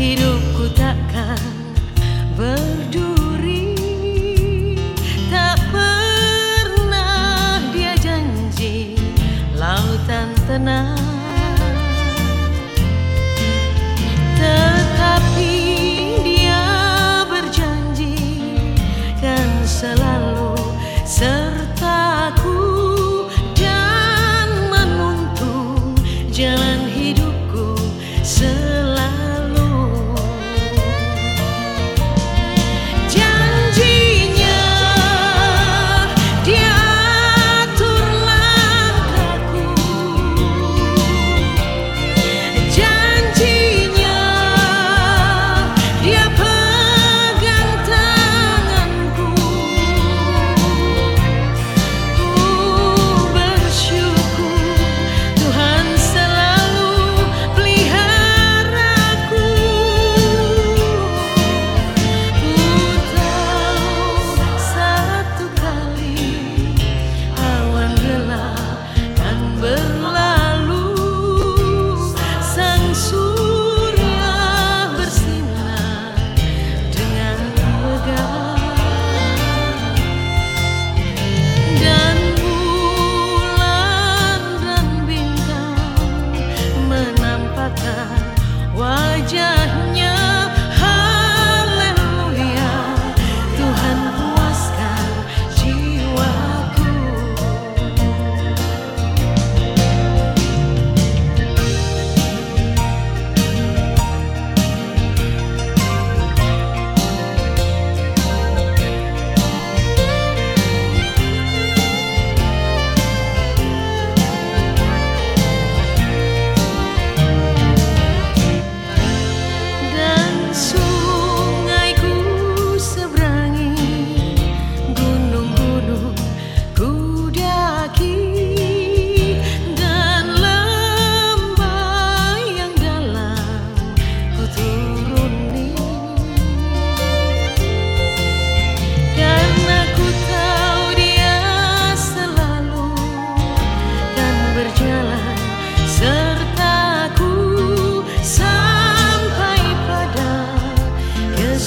hidupku takkan berduri. Tak pernah dia janji lautan tenang.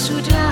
sudah